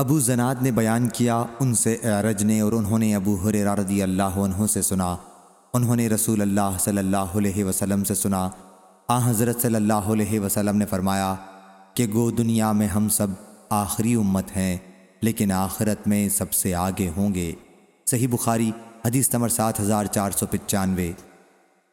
ابو زناد نے بیان کیا، ان سے اعرج نے اور انہوں نے ابو حریرہ رضی اللہ عنہ سے سنا۔ انہوں نے رسول اللہ صلی اللہ علیہ وسلم سے سنا۔ آ، حضرت صلی اللہ علیہ وسلم نے فرمایا کہ گو دنیا میں ہم سب آخری امت ہیں، لیکن آخرت میں سب سے آگے ہوں گے۔ صحیح بخاری، حدیث نمبر سات ہزار چار سو پچانوے۔